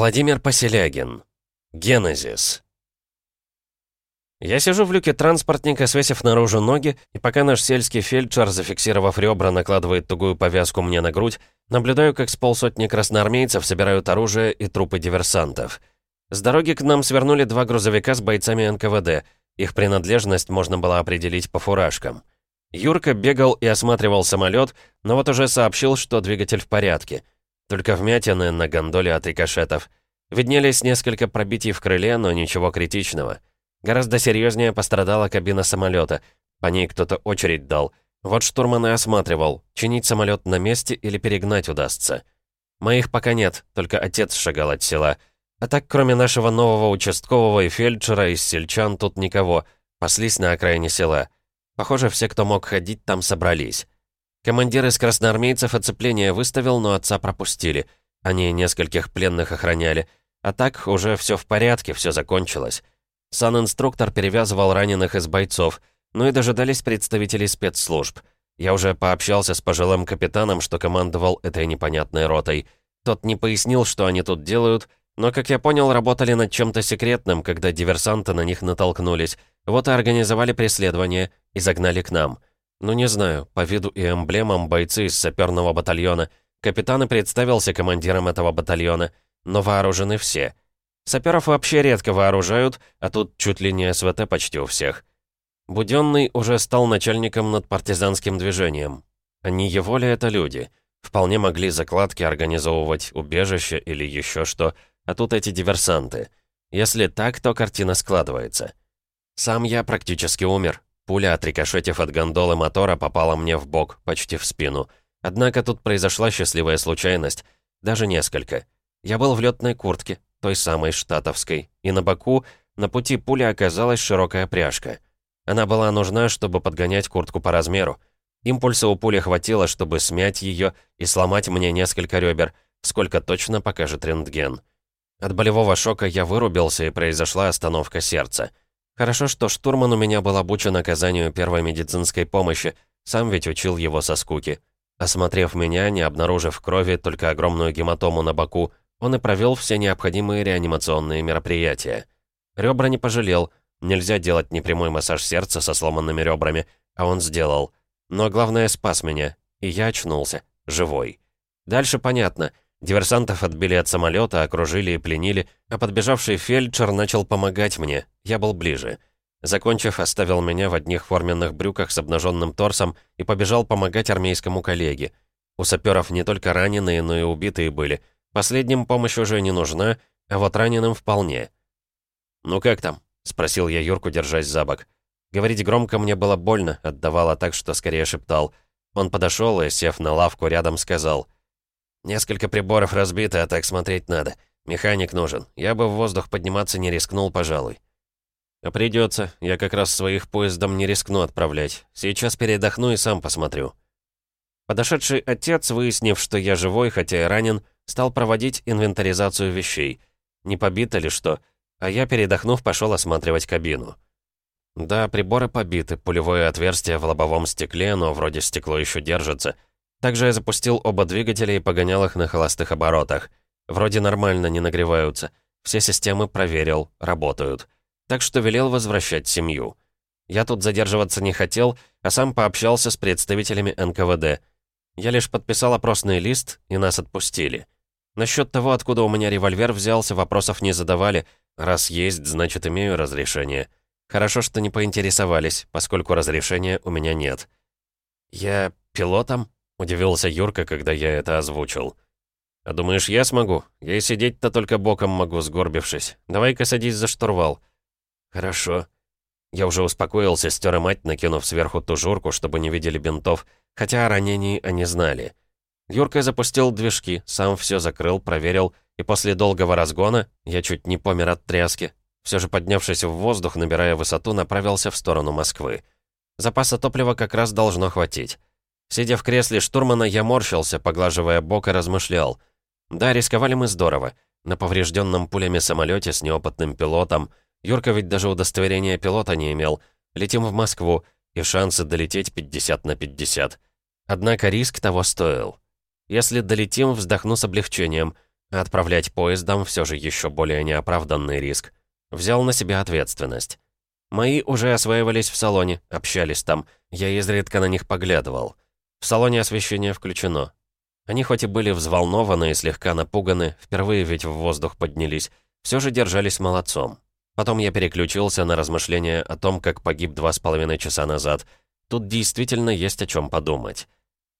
Владимир Поселягин. Генезис. Я сижу в люке транспортника, свесив наружу ноги, и пока наш сельский фельдшер, зафиксировав ребра, накладывает тугую повязку мне на грудь, наблюдаю, как с полсотни красноармейцев собирают оружие и трупы диверсантов. С дороги к нам свернули два грузовика с бойцами НКВД. Их принадлежность можно было определить по фуражкам. Юрка бегал и осматривал самолет, но вот уже сообщил, что двигатель в порядке — только вмятины на гондоле от рикошетов. Виднелись несколько пробитий в крыле, но ничего критичного. Гораздо серьезнее пострадала кабина самолета. По ней кто-то очередь дал. Вот штурман и осматривал, чинить самолет на месте или перегнать удастся. Моих пока нет, только отец шагал от села. А так, кроме нашего нового участкового и фельдшера из сельчан, тут никого. Паслись на окраине села. Похоже, все, кто мог ходить, там собрались. Командир из красноармейцев оцепление выставил, но отца пропустили. Они нескольких пленных охраняли. А так уже все в порядке, все закончилось. Сан-инструктор перевязывал раненых из бойцов, ну и дожидались представителей спецслужб. Я уже пообщался с пожилым капитаном, что командовал этой непонятной ротой. Тот не пояснил, что они тут делают, но, как я понял, работали над чем-то секретным, когда диверсанты на них натолкнулись. Вот и организовали преследование и загнали к нам. Ну не знаю, по виду и эмблемам бойцы из саперного батальона. Капитан и представился командиром этого батальона, но вооружены все. Саперов вообще редко вооружают, а тут чуть ли не СВТ почти у всех. Буденный уже стал начальником над партизанским движением. Не его ли это люди? Вполне могли закладки организовывать, убежище или еще что, а тут эти диверсанты. Если так, то картина складывается. Сам я практически умер, Пуля, отрикошетив от гондолы мотора, попала мне в бок, почти в спину. Однако тут произошла счастливая случайность. Даже несколько. Я был в летной куртке, той самой штатовской, и на боку, на пути пули оказалась широкая пряжка. Она была нужна, чтобы подгонять куртку по размеру. Импульса у пули хватило, чтобы смять ее и сломать мне несколько ребер, сколько точно покажет рентген. От болевого шока я вырубился, и произошла остановка сердца. Хорошо, что штурман у меня был обучен оказанию первой медицинской помощи, сам ведь учил его со скуки. Осмотрев меня, не обнаружив крови, только огромную гематому на боку, он и провел все необходимые реанимационные мероприятия. Ребра не пожалел, нельзя делать непрямой массаж сердца со сломанными ребрами, а он сделал. Но главное, спас меня, и я очнулся, живой. Дальше понятно — Диверсантов отбили от самолета, окружили и пленили, а подбежавший фельдшер начал помогать мне. Я был ближе. Закончив, оставил меня в одних форменных брюках с обнаженным торсом и побежал помогать армейскому коллеге. У саперов не только раненые, но и убитые были. Последним помощь уже не нужна, а вот раненым вполне. «Ну как там?» — спросил я Юрку, держась за бок. Говорить громко мне было больно, отдавало так, что скорее шептал. Он подошел и, сев на лавку рядом, сказал — «Несколько приборов разбиты, а так смотреть надо. Механик нужен. Я бы в воздух подниматься не рискнул, пожалуй». «А придется. Я как раз своих поездом не рискну отправлять. Сейчас передохну и сам посмотрю». Подошедший отец, выяснив, что я живой, хотя и ранен, стал проводить инвентаризацию вещей. Не побито ли что? А я, передохнув, пошел осматривать кабину. Да, приборы побиты, пулевое отверстие в лобовом стекле, но вроде стекло еще держится — также я запустил оба двигателя и погонял их на холостых оборотах. Вроде нормально, не нагреваются. Все системы проверил, работают. Так что велел возвращать семью. Я тут задерживаться не хотел, а сам пообщался с представителями НКВД. Я лишь подписал опросный лист, и нас отпустили. Насчет того, откуда у меня револьвер взялся, вопросов не задавали. Раз есть, значит, имею разрешение. Хорошо, что не поинтересовались, поскольку разрешения у меня нет. «Я пилотом?» Удивился Юрка, когда я это озвучил. «А думаешь, я смогу? Я и сидеть-то только боком могу, сгорбившись. Давай-ка садись за штурвал». «Хорошо». Я уже успокоился, стер мать, накинув сверху тужурку, чтобы не видели бинтов, хотя о ранении они знали. Юрка запустил движки, сам все закрыл, проверил, и после долгого разгона, я чуть не помер от тряски, все же поднявшись в воздух, набирая высоту, направился в сторону Москвы. Запаса топлива как раз должно хватить. Сидя в кресле штурмана, я морщился, поглаживая бок и размышлял. Да, рисковали мы здорово. На поврежденном пулями самолете с неопытным пилотом. Юрка ведь даже удостоверения пилота не имел. Летим в Москву, и шансы долететь 50 на 50. Однако риск того стоил. Если долетим, вздохну с облегчением. а отправлять поездом все же еще более неоправданный риск. Взял на себя ответственность. Мои уже осваивались в салоне, общались там. Я изредка на них поглядывал. В салоне освещение включено. Они хоть и были взволнованы и слегка напуганы, впервые ведь в воздух поднялись, все же держались молодцом. Потом я переключился на размышления о том, как погиб два с половиной часа назад. Тут действительно есть о чем подумать.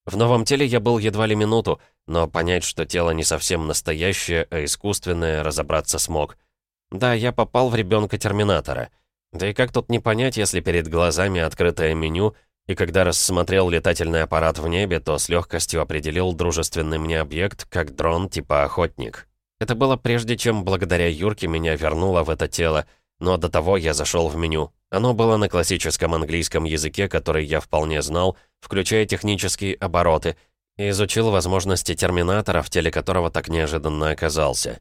В новом теле я был едва ли минуту, но понять, что тело не совсем настоящее, а искусственное, разобраться смог. Да, я попал в ребенка Терминатора. Да и как тут не понять, если перед глазами открытое меню, и когда рассмотрел летательный аппарат в небе, то с легкостью определил дружественный мне объект как дрон типа «Охотник». Это было прежде, чем благодаря Юрке меня вернуло в это тело, но до того я зашел в меню. Оно было на классическом английском языке, который я вполне знал, включая технические обороты, и изучил возможности терминатора, в теле которого так неожиданно оказался.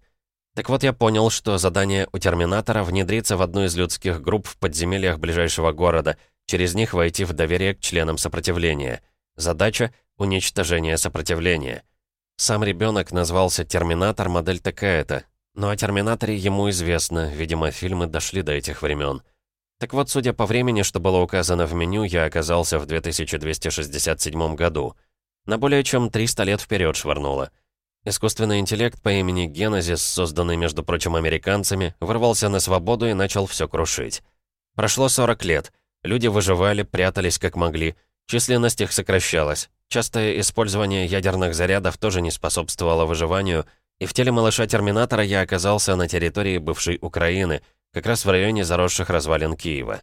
Так вот, я понял, что задание у Терминатора внедриться в одну из людских групп в подземельях ближайшего города, через них войти в доверие к членам сопротивления. Задача — уничтожение сопротивления. Сам ребенок назвался Терминатор, модель такая-то. Но о Терминаторе ему известно, видимо, фильмы дошли до этих времен. Так вот, судя по времени, что было указано в меню, я оказался в 2267 году. На более чем 300 лет вперед швырнуло. Искусственный интеллект по имени Генезис, созданный, между прочим, американцами, вырвался на свободу и начал все крушить. Прошло 40 лет. Люди выживали, прятались как могли. Численность их сокращалась. Частое использование ядерных зарядов тоже не способствовало выживанию, и в теле малыша-терминатора я оказался на территории бывшей Украины, как раз в районе заросших развалин Киева.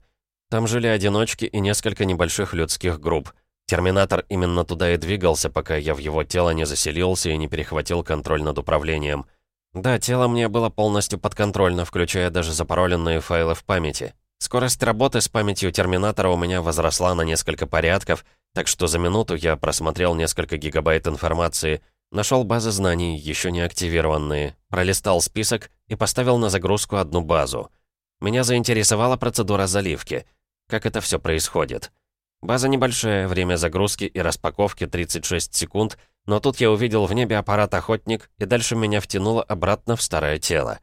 Там жили одиночки и несколько небольших людских групп — Терминатор именно туда и двигался, пока я в его тело не заселился и не перехватил контроль над управлением. Да, тело мне было полностью подконтрольно, включая даже запароленные файлы в памяти. Скорость работы с памятью Терминатора у меня возросла на несколько порядков, так что за минуту я просмотрел несколько гигабайт информации, нашел базы знаний, еще не активированные, пролистал список и поставил на загрузку одну базу. Меня заинтересовала процедура заливки. Как это все происходит? База небольшая, время загрузки и распаковки 36 секунд, но тут я увидел в небе аппарат «Охотник», и дальше меня втянуло обратно в старое тело.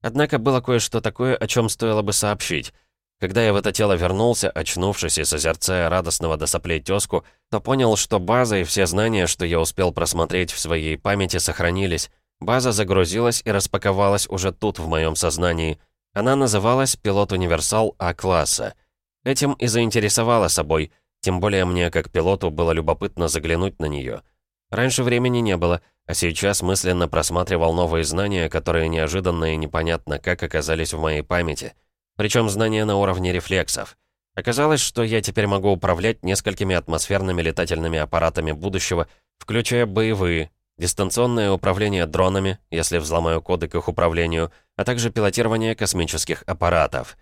Однако было кое-что такое, о чем стоило бы сообщить. Когда я в это тело вернулся, очнувшись и созерцая радостного до соплей тёзку, то понял, что база и все знания, что я успел просмотреть в своей памяти, сохранились. База загрузилась и распаковалась уже тут, в моем сознании. Она называлась «Пилот Универсал А-класса». Этим и заинтересовала собой, тем более мне, как пилоту, было любопытно заглянуть на нее. Раньше времени не было, а сейчас мысленно просматривал новые знания, которые неожиданно и непонятно как оказались в моей памяти. Причем знания на уровне рефлексов. Оказалось, что я теперь могу управлять несколькими атмосферными летательными аппаратами будущего, включая боевые, дистанционное управление дронами, если взломаю коды к их управлению, а также пилотирование космических аппаратов.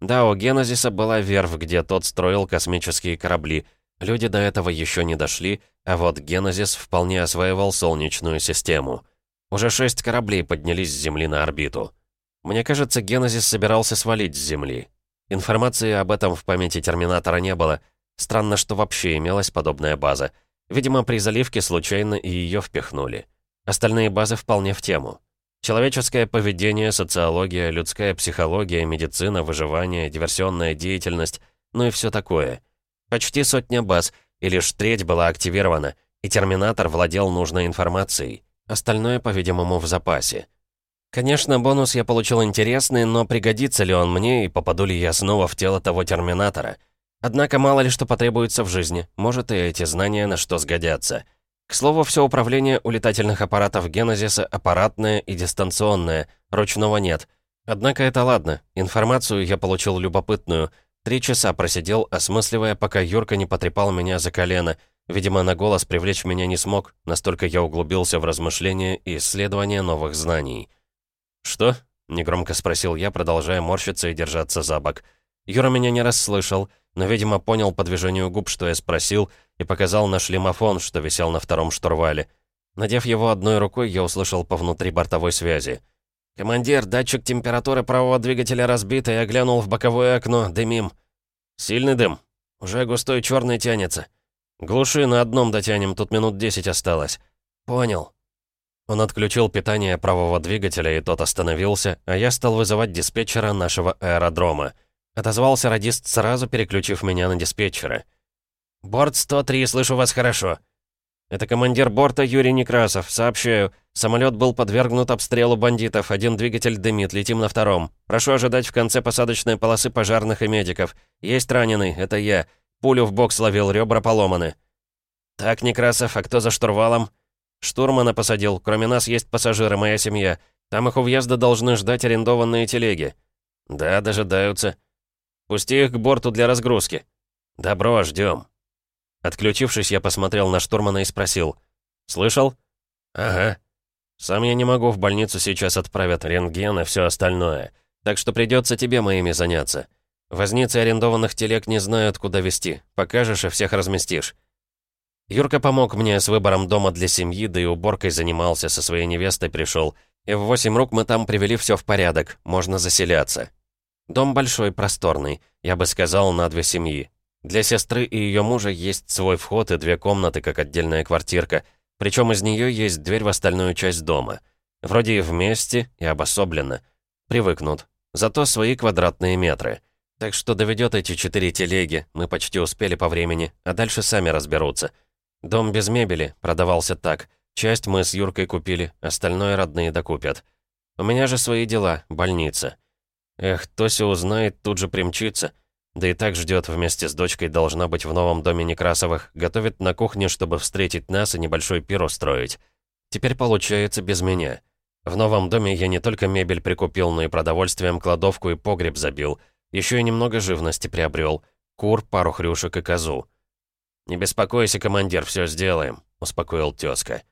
Да, у Генезиса была верфь, где тот строил космические корабли. Люди до этого еще не дошли, а вот Генезис вполне осваивал Солнечную систему. Уже шесть кораблей поднялись с Земли на орбиту. Мне кажется, Генезис собирался свалить с Земли. Информации об этом в памяти Терминатора не было. Странно, что вообще имелась подобная база. Видимо, при заливке случайно и ее впихнули. Остальные базы вполне в тему. Человеческое поведение, социология, людская психология, медицина, выживание, диверсионная деятельность, ну и все такое. Почти сотня баз, и лишь треть была активирована, и Терминатор владел нужной информацией. Остальное, по-видимому, в запасе. Конечно, бонус я получил интересный, но пригодится ли он мне и попаду ли я снова в тело того Терминатора? Однако мало ли что потребуется в жизни, может и эти знания на что сгодятся. К слову, все управление у летательных аппаратов Генезиса аппаратное и дистанционное, ручного нет. Однако это ладно, информацию я получил любопытную. Три часа просидел, осмысливая, пока Юрка не потрепал меня за колено. Видимо, на голос привлечь меня не смог, настолько я углубился в размышления и исследование новых знаний. «Что?» — негромко спросил я, продолжая морщиться и держаться за бок. Юра меня не расслышал, но, видимо, понял по движению губ, что я спросил, и показал на шлемофон, что висел на втором штурвале. Надев его одной рукой, я услышал по внутри бортовой связи. «Командир, датчик температуры правого двигателя разбит, и я глянул в боковое окно, дымим». «Сильный дым. Уже густой черный тянется. Глуши на одном дотянем, тут минут десять осталось». «Понял». Он отключил питание правого двигателя, и тот остановился, а я стал вызывать диспетчера нашего аэродрома. Отозвался радист сразу, переключив меня на диспетчера. «Борт 103, слышу вас хорошо». «Это командир борта Юрий Некрасов. Сообщаю. Самолет был подвергнут обстрелу бандитов. Один двигатель дымит, летим на втором. Прошу ожидать в конце посадочной полосы пожарных и медиков. Есть раненый, это я. Пулю в бок словил, ребра поломаны». «Так, Некрасов, а кто за штурвалом?» «Штурмана посадил. Кроме нас есть пассажиры, моя семья. Там их у въезда должны ждать арендованные телеги». «Да, дожидаются». «Пусти их к борту для разгрузки». «Добро, ждем. Отключившись, я посмотрел на штурмана и спросил. «Слышал?» «Ага». «Сам я не могу, в больницу сейчас отправят рентген и все остальное. Так что придется тебе моими заняться. Возницы арендованных телег не знают, куда везти. Покажешь и всех разместишь». Юрка помог мне с выбором дома для семьи, да и уборкой занимался, со своей невестой пришел. И в восемь рук мы там привели все в порядок, можно заселяться. Дом большой, просторный, я бы сказал, на две семьи. Для сестры и ее мужа есть свой вход и две комнаты, как отдельная квартирка. Причем из нее есть дверь в остальную часть дома. Вроде и вместе, и обособленно. Привыкнут. Зато свои квадратные метры. Так что доведет эти четыре телеги, мы почти успели по времени, а дальше сами разберутся. Дом без мебели, продавался так. Часть мы с Юркой купили, остальное родные докупят. У меня же свои дела, больница. Эх, Тося узнает, тут же примчится. Да и так ждет вместе с дочкой, должна быть в новом доме Некрасовых, готовит на кухне, чтобы встретить нас и небольшой пир устроить. Теперь получается без меня. В новом доме я не только мебель прикупил, но и продовольствием кладовку и погреб забил. Еще и немного живности приобрел. Кур, пару хрюшек и козу. «Не беспокойся, командир, все сделаем», — успокоил тезка.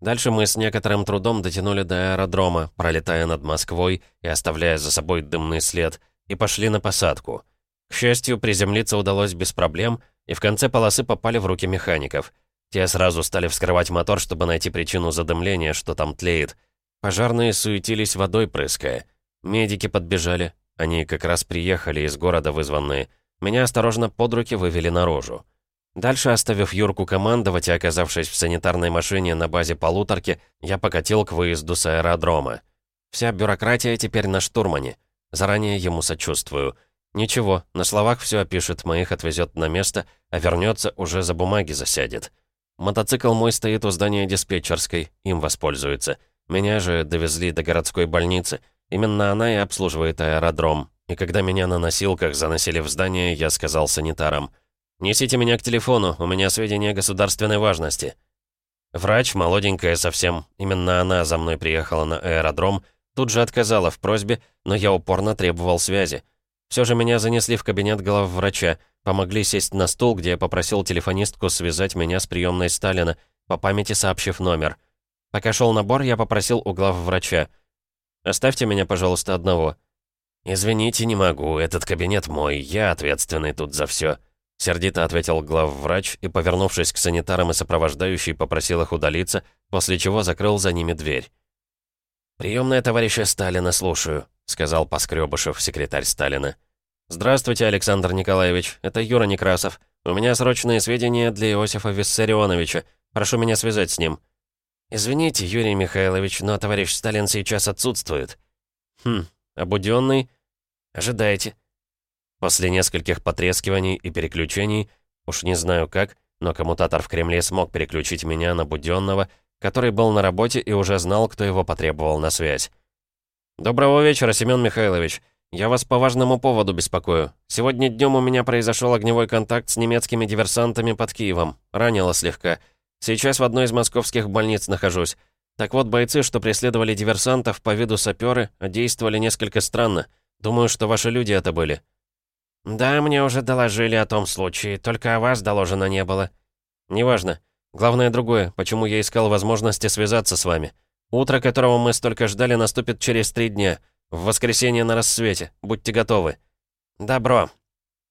Дальше мы с некоторым трудом дотянули до аэродрома, пролетая над Москвой и оставляя за собой дымный след, и пошли на посадку — к счастью, приземлиться удалось без проблем, и в конце полосы попали в руки механиков. Те сразу стали вскрывать мотор, чтобы найти причину задымления, что там тлеет. Пожарные суетились водой прыская. Медики подбежали. Они как раз приехали из города вызванные. Меня осторожно под руки вывели наружу. Дальше, оставив Юрку командовать и оказавшись в санитарной машине на базе полуторки, я покатил к выезду с аэродрома. Вся бюрократия теперь на штурмане. Заранее ему сочувствую. Ничего, на словах все опишет, моих отвезет на место, а вернется уже за бумаги засядет. Мотоцикл мой стоит у здания диспетчерской, им воспользуется. Меня же довезли до городской больницы. Именно она и обслуживает аэродром. И когда меня на носилках заносили в здание, я сказал санитарам, «Несите меня к телефону, у меня сведения государственной важности». Врач, молоденькая совсем, именно она за мной приехала на аэродром, тут же отказала в просьбе, но я упорно требовал связи. Все же меня занесли в кабинет главврача, помогли сесть на стул, где я попросил телефонистку связать меня с приемной Сталина, по памяти сообщив номер. Пока шел набор, я попросил у главврача. «Оставьте меня, пожалуйста, одного». «Извините, не могу, этот кабинет мой, я ответственный тут за все. Сердито ответил главврач и, повернувшись к санитарам и сопровождающей, попросил их удалиться, после чего закрыл за ними дверь. «Приемная товарища Сталина, слушаю», — сказал Поскребышев, секретарь Сталина. «Здравствуйте, Александр Николаевич. Это Юра Некрасов. У меня срочные сведения для Иосифа Виссарионовича. Прошу меня связать с ним». «Извините, Юрий Михайлович, но товарищ Сталин сейчас отсутствует». «Хм, обуденный?» «Ожидайте». После нескольких потрескиваний и переключений, уж не знаю как, но коммутатор в Кремле смог переключить меня на Буденного, который был на работе и уже знал, кто его потребовал на связь. «Доброго вечера, Семен Михайлович. Я вас по важному поводу беспокою. Сегодня днем у меня произошел огневой контакт с немецкими диверсантами под Киевом. Ранило слегка. Сейчас в одной из московских больниц нахожусь. Так вот, бойцы, что преследовали диверсантов по виду саперы, действовали несколько странно. Думаю, что ваши люди это были». «Да, мне уже доложили о том случае, только о вас доложено не было». «Неважно. Главное другое, почему я искал возможности связаться с вами. Утро, которого мы столько ждали, наступит через три дня. В воскресенье на рассвете. Будьте готовы». «Добро».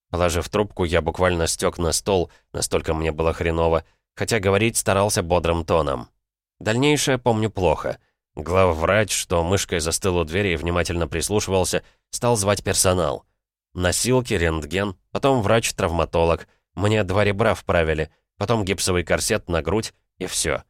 Положив трубку, я буквально стёк на стол, настолько мне было хреново, хотя говорить старался бодрым тоном. Дальнейшее помню плохо. Главврач, что мышкой застыл у двери и внимательно прислушивался, стал звать персонал. Носилки, рентген, потом врач-травматолог. Мне два ребра вправили, потом гипсовый корсет на грудь, и все.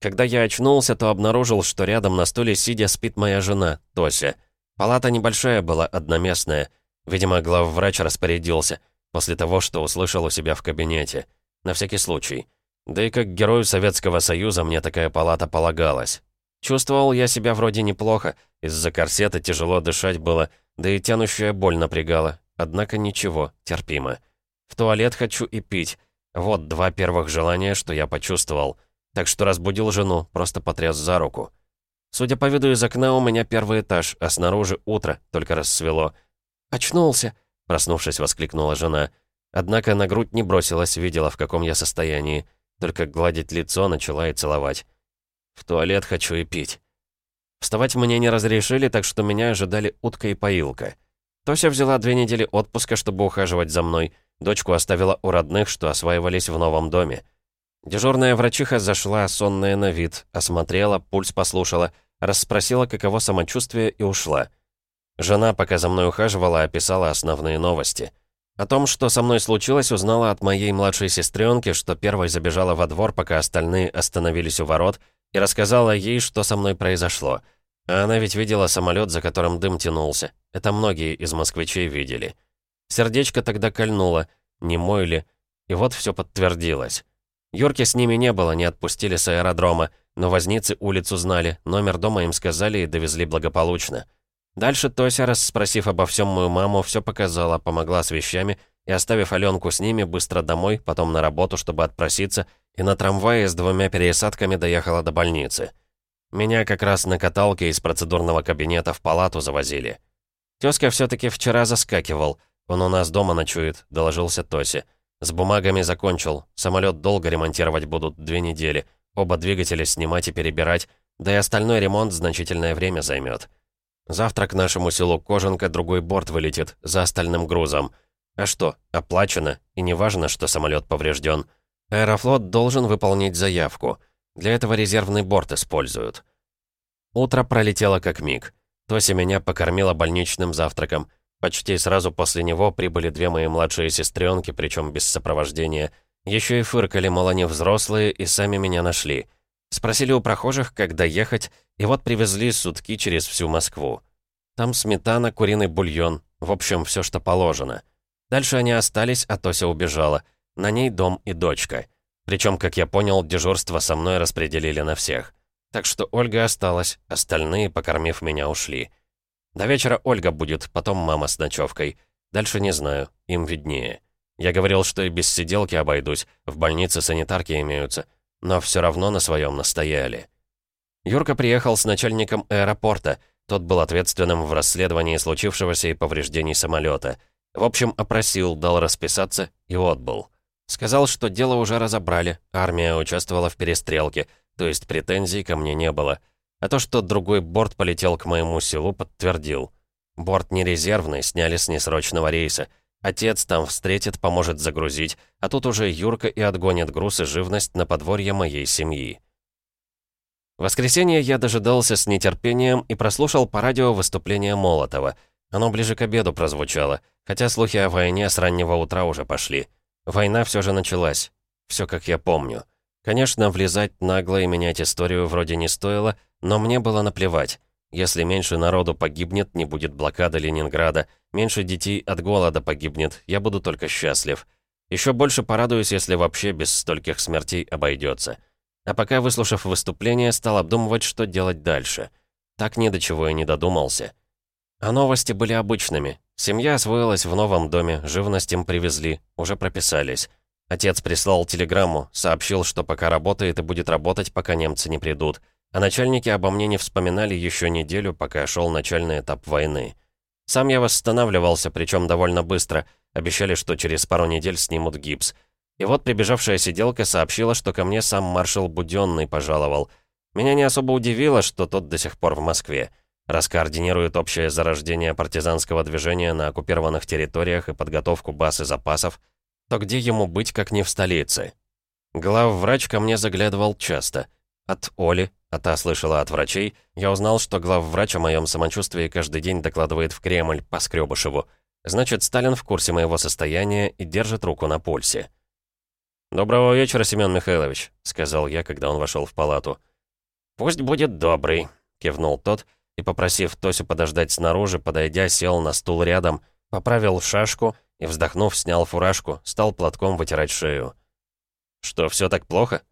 Когда я очнулся, то обнаружил, что рядом на стуле сидя спит моя жена, Тося. Палата небольшая была, одноместная. Видимо, главврач распорядился, после того, что услышал у себя в кабинете. На всякий случай. Да и как герою Советского Союза мне такая палата полагалась. Чувствовал я себя вроде неплохо, из-за корсета тяжело дышать было, да и тянущая боль напрягала. Однако ничего, терпимо. В туалет хочу и пить. Вот два первых желания, что я почувствовал. Так что разбудил жену, просто потряс за руку. Судя по виду из окна, у меня первый этаж, а снаружи утро, только рассвело. «Очнулся!» — проснувшись, воскликнула жена. Однако на грудь не бросилась, видела, в каком я состоянии. Только гладить лицо начала и целовать. «В туалет хочу и пить». Вставать мне не разрешили, так что меня ожидали утка и поилка. Тося взяла две недели отпуска, чтобы ухаживать за мной. Дочку оставила у родных, что осваивались в новом доме. Дежурная врачиха зашла, сонная на вид, осмотрела, пульс послушала, расспросила, каково самочувствие и ушла. Жена, пока за мной ухаживала, описала основные новости. О том, что со мной случилось, узнала от моей младшей сестренки, что первой забежала во двор, пока остальные остановились у ворот, и рассказала ей, что со мной произошло. А она ведь видела самолет, за которым дым тянулся. Это многие из москвичей видели. Сердечко тогда кольнуло, не мой ли, и вот все подтвердилось. Юрки с ними не было, не отпустили с аэродрома, но возницы улицу знали, номер дома им сказали и довезли благополучно. Дальше Тося, расспросив обо всем мою маму, все показала, помогла с вещами и, оставив Аленку с ними, быстро домой, потом на работу, чтобы отпроситься, и на трамвае с двумя пересадками доехала до больницы. Меня как раз на каталке из процедурного кабинета в палату завозили. Тёзка все таки вчера заскакивал. Он у нас дома ночует, доложился Тосе. С бумагами закончил. Самолет долго ремонтировать будут, две недели. Оба двигателя снимать и перебирать, да и остальной ремонт значительное время займет. Завтра к нашему селу Кожанка другой борт вылетит, за остальным грузом. А что, оплачено, и не важно, что самолет поврежден. Аэрофлот должен выполнить заявку. Для этого резервный борт используют. Утро пролетело как миг. Тося меня покормила больничным завтраком — Почти сразу после него прибыли две мои младшие сестренки, причем без сопровождения. Еще и фыркали, мол, они взрослые, и сами меня нашли. Спросили у прохожих, как доехать, и вот привезли сутки через всю Москву. Там сметана, куриный бульон, в общем, все, что положено. Дальше они остались, а Тося убежала. На ней дом и дочка. Причем, как я понял, дежурство со мной распределили на всех. Так что Ольга осталась, остальные, покормив меня, ушли. До вечера Ольга будет, потом мама с ночевкой. Дальше не знаю, им виднее. Я говорил, что и без сиделки обойдусь, в больнице санитарки имеются, но все равно на своем настояли. Юрка приехал с начальником аэропорта, тот был ответственным в расследовании случившегося и повреждений самолета. В общем, опросил, дал расписаться и отбыл. Сказал, что дело уже разобрали, армия участвовала в перестрелке, то есть претензий ко мне не было. А то, что другой борт полетел к моему селу, подтвердил. Борт не резервный, сняли с несрочного рейса. Отец там встретит, поможет загрузить, а тут уже Юрка и отгонит груз и живность на подворье моей семьи. Воскресенье я дожидался с нетерпением и прослушал по радио выступление Молотова. Оно ближе к обеду прозвучало, хотя слухи о войне с раннего утра уже пошли. Война все же началась. Все как я помню. Конечно, влезать нагло и менять историю вроде не стоило, но мне было наплевать. Если меньше народу погибнет, не будет блокады Ленинграда, меньше детей от голода погибнет, я буду только счастлив. Еще больше порадуюсь, если вообще без стольких смертей обойдется. А пока, выслушав выступление, стал обдумывать, что делать дальше. Так ни до чего и не додумался. А новости были обычными. Семья освоилась в новом доме, живность им привезли, уже прописались. Отец прислал телеграмму, сообщил, что пока работает и будет работать, пока немцы не придут. А начальники обо мне не вспоминали еще неделю, пока шел начальный этап войны. Сам я восстанавливался, причем довольно быстро. Обещали, что через пару недель снимут гипс. И вот прибежавшая сиделка сообщила, что ко мне сам маршал Буденный пожаловал. Меня не особо удивило, что тот до сих пор в Москве. Раскоординирует общее зарождение партизанского движения на оккупированных территориях и подготовку баз и запасов, то где ему быть, как не в столице? Главврач ко мне заглядывал часто. От Оли, а та слышала от врачей, я узнал, что главврач о моем самочувствии каждый день докладывает в Кремль по Скребышеву. Значит, Сталин в курсе моего состояния и держит руку на пульсе. «Доброго вечера, Семен Михайлович», — сказал я, когда он вошел в палату. «Пусть будет добрый», — кивнул тот, и, попросив Тосю подождать снаружи, подойдя, сел на стул рядом, поправил шашку и, вздохнув, снял фуражку, стал платком вытирать шею. «Что, все так плохо?»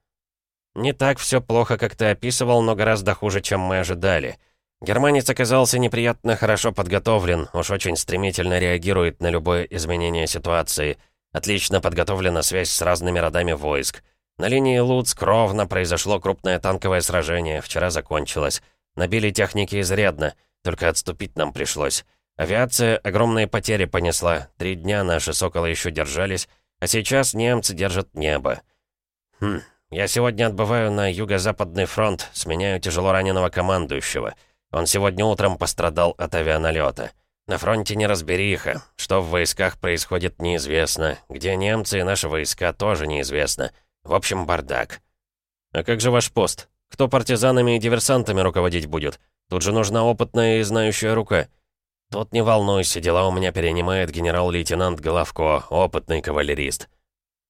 «Не так все плохо, как ты описывал, но гораздо хуже, чем мы ожидали. Германец оказался неприятно хорошо подготовлен, уж очень стремительно реагирует на любое изменение ситуации. Отлично подготовлена связь с разными родами войск. На линии Луцк ровно произошло крупное танковое сражение, вчера закончилось. Набили техники изрядно, только отступить нам пришлось. Авиация огромные потери понесла, три дня наши «Соколы» еще держались, а сейчас немцы держат небо. Хм, я сегодня отбываю на Юго-Западный фронт, сменяю тяжело раненого командующего. Он сегодня утром пострадал от авианалета. На фронте неразбериха. Что в войсках происходит, неизвестно. Где немцы и наши войска, тоже неизвестно. В общем, бардак. А как же ваш пост? Кто партизанами и диверсантами руководить будет? Тут же нужна опытная и знающая рука. Тут не волнуйся, дела у меня перенимает генерал-лейтенант Головко, опытный кавалерист.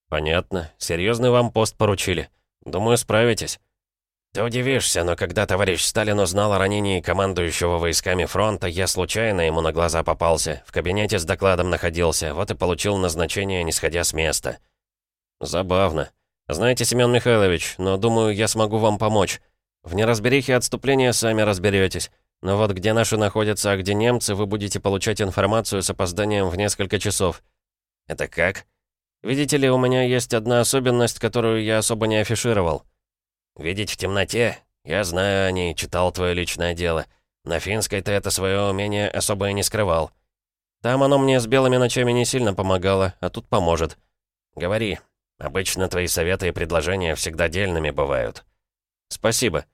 Понятно. Серьезный вам пост поручили. Думаю, справитесь. Ты удивишься, но когда товарищ Сталин узнал о ранении командующего войсками фронта, я случайно ему на глаза попался. В кабинете с докладом находился, вот и получил назначение, не сходя с места. Забавно. «Знаете, Семен Михайлович, но думаю, я смогу вам помочь. В неразберихе отступления сами разберетесь. Но вот где наши находятся, а где немцы, вы будете получать информацию с опозданием в несколько часов». «Это как?» «Видите ли, у меня есть одна особенность, которую я особо не афишировал». «Видеть в темноте? Я знаю о ней, читал твое личное дело. На финской ты это свое умение особо и не скрывал. Там оно мне с белыми ночами не сильно помогало, а тут поможет. Говори, Обычно твои советы и предложения всегда дельными бывают. Спасибо.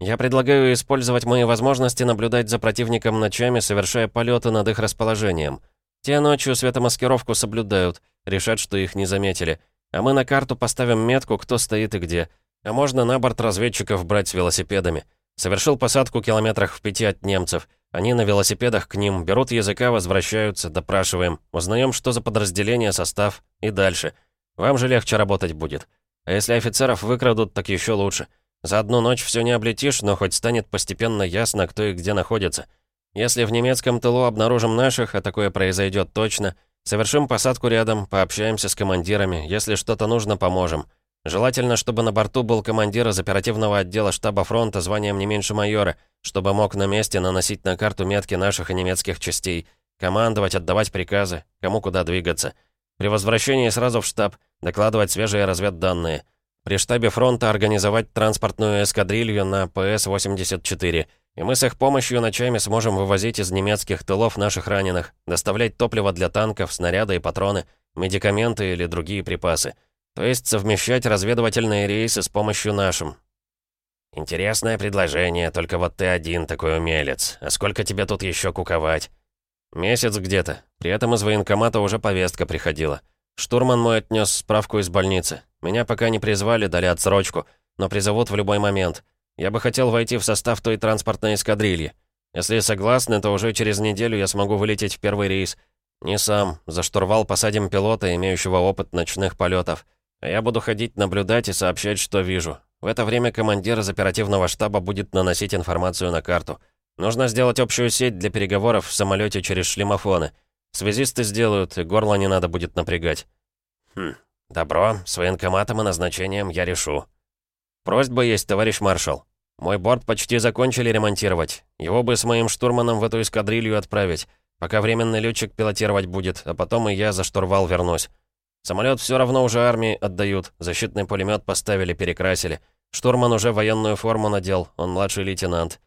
Я предлагаю использовать мои возможности наблюдать за противником ночами, совершая полеты над их расположением. Те ночью светомаскировку соблюдают, решат, что их не заметили. А мы на карту поставим метку, кто стоит и где. А можно на борт разведчиков брать с велосипедами. Совершил посадку километрах в пяти от немцев. Они на велосипедах к ним, берут языка, возвращаются, допрашиваем. Узнаем, что за подразделение, состав и дальше. Вам же легче работать будет. А если офицеров выкрадут, так еще лучше. За одну ночь все не облетишь, но хоть станет постепенно ясно, кто и где находится. Если в немецком тылу обнаружим наших, а такое произойдет точно, совершим посадку рядом, пообщаемся с командирами, если что-то нужно, поможем. Желательно, чтобы на борту был командир из оперативного отдела штаба фронта званием не меньше майора, чтобы мог на месте наносить на карту метки наших и немецких частей, командовать, отдавать приказы, кому куда двигаться. При возвращении сразу в штаб, докладывать свежие разведданные. При штабе фронта организовать транспортную эскадрилью на ПС-84. И мы с их помощью ночами сможем вывозить из немецких тылов наших раненых, доставлять топливо для танков, снаряды и патроны, медикаменты или другие припасы. То есть совмещать разведывательные рейсы с помощью нашим. Интересное предложение, только вот ты один такой умелец. А сколько тебе тут еще куковать? Месяц где-то. При этом из военкомата уже повестка приходила. Штурман мой отнес справку из больницы. Меня пока не призвали, дали отсрочку, но призовут в любой момент. Я бы хотел войти в состав той транспортной эскадрильи. Если согласны, то уже через неделю я смогу вылететь в первый рейс. Не сам. За штурвал посадим пилота, имеющего опыт ночных полетов. А я буду ходить, наблюдать и сообщать, что вижу. В это время командир из оперативного штаба будет наносить информацию на карту. Нужно сделать общую сеть для переговоров в самолете через шлемофоны. Связисты сделают, и горло не надо будет напрягать. Хм, добро, с военкоматом и назначением я решу. Просьба есть, товарищ маршал. Мой борт почти закончили ремонтировать. Его бы с моим штурманом в эту эскадрилью отправить, пока временный летчик пилотировать будет, а потом и я за штурвал вернусь. Самолет все равно уже армии отдают, защитный пулемет поставили, перекрасили. Штурман уже военную форму надел, он младший лейтенант.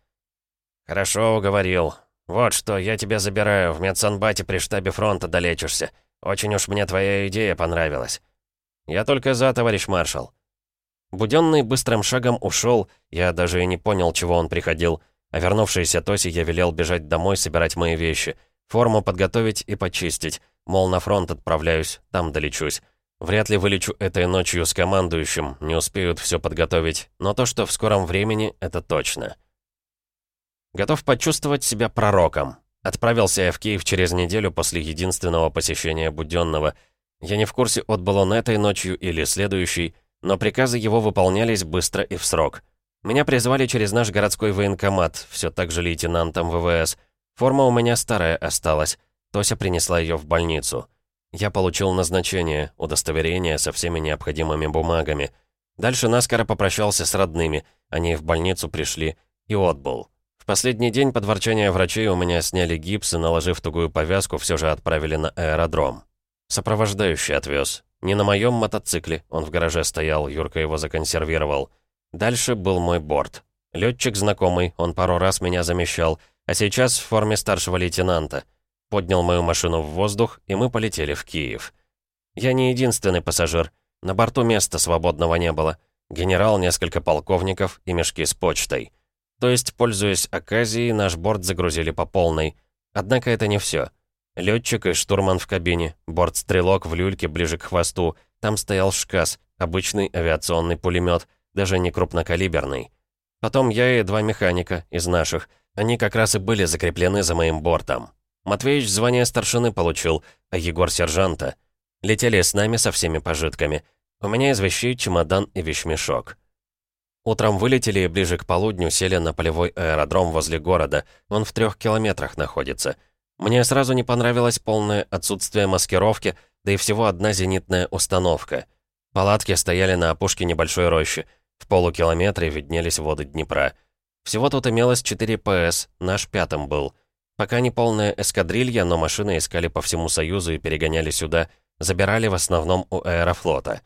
«Хорошо, уговорил. Вот что, я тебя забираю, в медсанбате при штабе фронта долечишься. Очень уж мне твоя идея понравилась». «Я только за, товарищ маршал». Буденный быстрым шагом ушел, я даже и не понял, чего он приходил. А вернувшийся Тоси я велел бежать домой, собирать мои вещи. Форму подготовить и почистить. Мол, на фронт отправляюсь, там долечусь. Вряд ли вылечу этой ночью с командующим, не успеют все подготовить. Но то, что в скором времени, это точно. Готов почувствовать себя пророком. Отправился я в Киев через неделю после единственного посещения Буденного. Я не в курсе, отбыл он этой ночью или следующей, но приказы его выполнялись быстро и в срок. Меня призвали через наш городской военкомат, все так же лейтенантом ВВС. Форма у меня старая осталась. Тося принесла ее в больницу. Я получил назначение, удостоверение со всеми необходимыми бумагами. Дальше наскоро попрощался с родными, они в больницу пришли, и отбыл. Последний день под ворчание врачей у меня сняли гипс и, наложив тугую повязку, все же отправили на аэродром. Сопровождающий отвез. Не на моем мотоцикле, он в гараже стоял, Юрка его законсервировал. Дальше был мой борт. Летчик знакомый, он пару раз меня замещал, а сейчас в форме старшего лейтенанта. Поднял мою машину в воздух, и мы полетели в Киев. Я не единственный пассажир. На борту места свободного не было. Генерал, несколько полковников и мешки с почтой. То есть, пользуясь оказией, наш борт загрузили по полной. Однако это не все. Летчик и штурман в кабине, борт-стрелок в люльке ближе к хвосту. Там стоял ШКАС, обычный авиационный пулемет, даже не крупнокалиберный. Потом я и два механика из наших. Они как раз и были закреплены за моим бортом. Матвеич звание старшины получил, а Егор сержанта. Летели с нами со всеми пожитками. У меня из вещей чемодан и вещмешок. Утром вылетели и ближе к полудню сели на полевой аэродром возле города. Он в трех километрах находится. Мне сразу не понравилось полное отсутствие маскировки, да и всего одна зенитная установка. Палатки стояли на опушке небольшой рощи. В полукилометре виднелись воды Днепра. Всего тут имелось 4 ПС, наш пятым был. Пока не полная эскадрилья, но машины искали по всему Союзу и перегоняли сюда, забирали в основном у аэрофлота.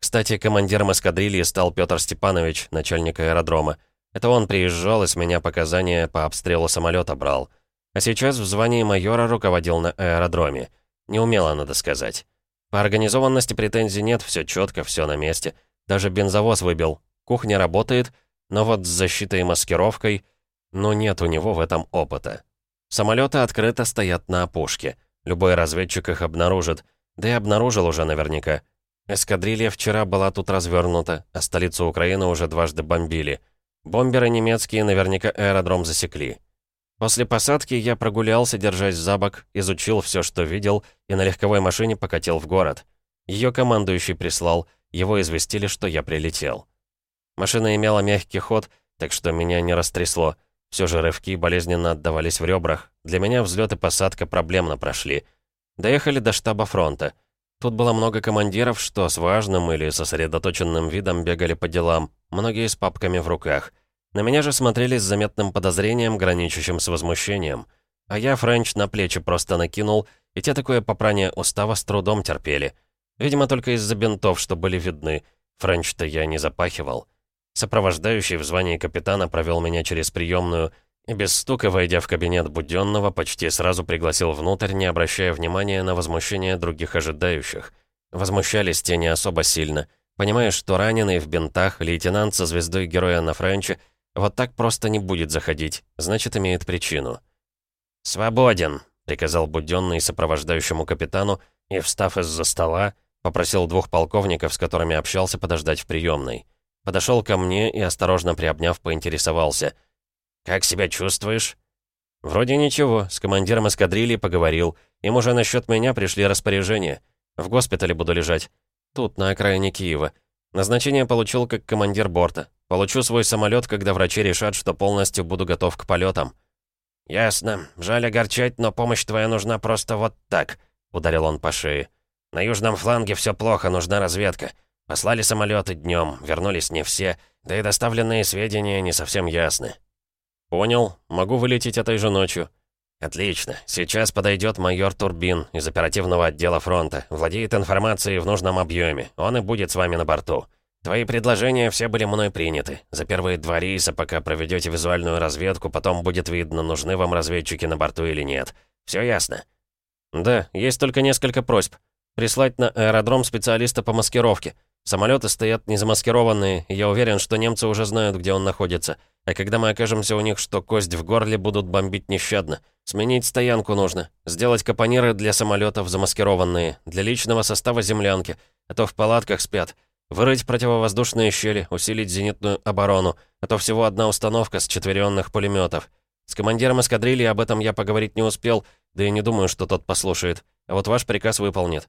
Кстати, командиром эскадрильи стал Петр Степанович, начальник аэродрома. Это он приезжал и с меня показания по обстрелу самолета брал. А сейчас в звании майора руководил на аэродроме. Неумело, надо сказать. По организованности претензий нет, все четко, все на месте. Даже бензовоз выбил, Кухня работает, но вот с защитой и маскировкой, ну нет у него в этом опыта. Самолеты открыто стоят на опушке. Любой разведчик их обнаружит. Да и обнаружил уже наверняка. Эскадрилья вчера была тут развернута, а столицу Украины уже дважды бомбили. Бомберы немецкие наверняка аэродром засекли. После посадки я прогулялся, держась за бок, изучил все, что видел, и на легковой машине покатил в город. Ее командующий прислал, его известили, что я прилетел. Машина имела мягкий ход, так что меня не растрясло. Все же рывки болезненно отдавались в ребрах. Для меня взлет и посадка проблемно прошли. Доехали до штаба фронта. Тут было много командиров, что с важным или сосредоточенным видом бегали по делам, многие с папками в руках. На меня же смотрели с заметным подозрением, граничащим с возмущением. А я Френч на плечи просто накинул, и те такое попрание устава с трудом терпели. Видимо, только из-за бинтов, что были видны. Френч-то я не запахивал. Сопровождающий в звании капитана провел меня через приемную без стука, войдя в кабинет Буденного, почти сразу пригласил внутрь, не обращая внимания на возмущение других ожидающих. Возмущались те не особо сильно. Понимая, что раненый в бинтах лейтенант со звездой героя на Френче вот так просто не будет заходить, значит, имеет причину. «Свободен», — приказал Буденный сопровождающему капитану и, встав из-за стола, попросил двух полковников, с которыми общался, подождать в приемной. Подошел ко мне и, осторожно приобняв, поинтересовался. «Как себя чувствуешь?» «Вроде ничего, с командиром эскадрильи поговорил. Им уже насчет меня пришли распоряжения. В госпитале буду лежать. Тут, на окраине Киева. Назначение получил как командир борта. Получу свой самолет, когда врачи решат, что полностью буду готов к полетам. «Ясно. Жаль огорчать, но помощь твоя нужна просто вот так», — ударил он по шее. «На южном фланге все плохо, нужна разведка. Послали самолеты днем, вернулись не все, да и доставленные сведения не совсем ясны. Понял, могу вылететь этой же ночью. Отлично. Сейчас подойдет майор Турбин из оперативного отдела фронта. Владеет информацией в нужном объеме. Он и будет с вами на борту. Твои предложения все были мной приняты. За первые два рейса, пока проведете визуальную разведку, потом будет видно, нужны вам разведчики на борту или нет. Все ясно? Да, есть только несколько просьб. Прислать на аэродром специалиста по маскировке. Самолеты стоят незамаскированные, и я уверен, что немцы уже знают, где он находится. А когда мы окажемся у них, что кость в горле, будут бомбить нещадно. Сменить стоянку нужно. Сделать капониры для самолетов замаскированные, для личного состава землянки, а то в палатках спят. Вырыть противовоздушные щели, усилить зенитную оборону, а то всего одна установка с четверенных пулеметов. С командиром эскадрильи об этом я поговорить не успел, да и не думаю, что тот послушает. А вот ваш приказ выполнит.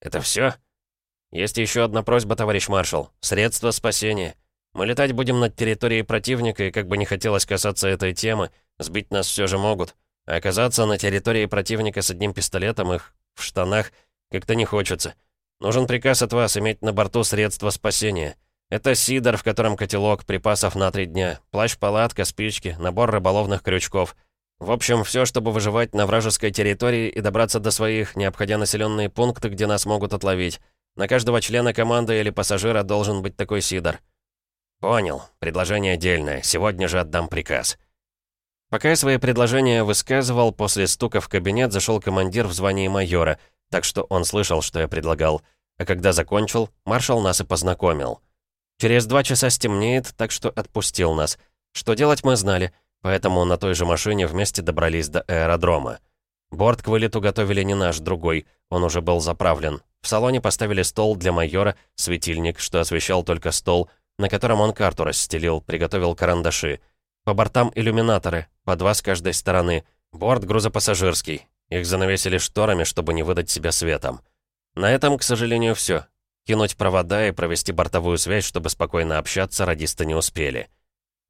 «Это все? «Есть еще одна просьба, товарищ маршал. Средства спасения. Мы летать будем над территорией противника, и как бы не хотелось касаться этой темы, сбить нас все же могут. А оказаться на территории противника с одним пистолетом их в штанах как-то не хочется. Нужен приказ от вас иметь на борту средства спасения. Это сидор, в котором котелок, припасов на три дня, плащ-палатка, спички, набор рыболовных крючков. В общем, все, чтобы выживать на вражеской территории и добраться до своих, не обходя населенные пункты, где нас могут отловить. На каждого члена команды или пассажира должен быть такой сидор. «Понял. Предложение дельное. Сегодня же отдам приказ». Пока я свои предложения высказывал, после стука в кабинет зашел командир в звании майора, так что он слышал, что я предлагал. А когда закончил, маршал нас и познакомил. Через два часа стемнеет, так что отпустил нас. Что делать мы знали, поэтому на той же машине вместе добрались до аэродрома. Борт к вылету готовили не наш, другой, он уже был заправлен. В салоне поставили стол для майора, светильник, что освещал только стол, на котором он карту расстелил, приготовил карандаши. По бортам иллюминаторы, по два с каждой стороны. Борт грузопассажирский. Их занавесили шторами, чтобы не выдать себя светом. На этом, к сожалению, все. Кинуть провода и провести бортовую связь, чтобы спокойно общаться, радисты не успели.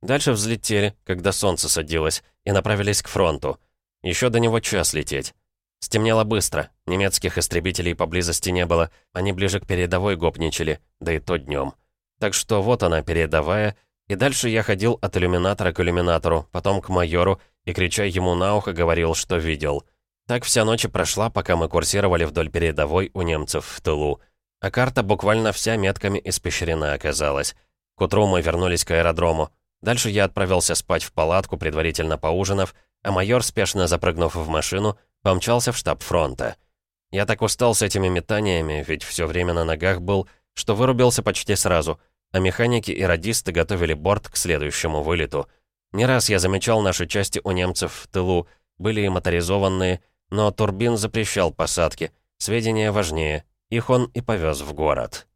Дальше взлетели, когда солнце садилось, и направились к фронту. Еще до него час лететь. Стемнело быстро, немецких истребителей поблизости не было, они ближе к передовой гопничали, да и то днем. Так что вот она, передовая, и дальше я ходил от иллюминатора к иллюминатору, потом к майору, и, крича ему на ухо, говорил, что видел. Так вся ночь прошла, пока мы курсировали вдоль передовой у немцев в тылу. А карта буквально вся метками испещрена оказалась. К утру мы вернулись к аэродрому. Дальше я отправился спать в палатку, предварительно поужинав, а майор, спешно запрыгнув в машину, помчался в штаб фронта. Я так устал с этими метаниями, ведь все время на ногах был, что вырубился почти сразу, а механики и радисты готовили борт к следующему вылету. Не раз я замечал наши части у немцев в тылу, были и моторизованные, но Турбин запрещал посадки, сведения важнее, их он и повез в город.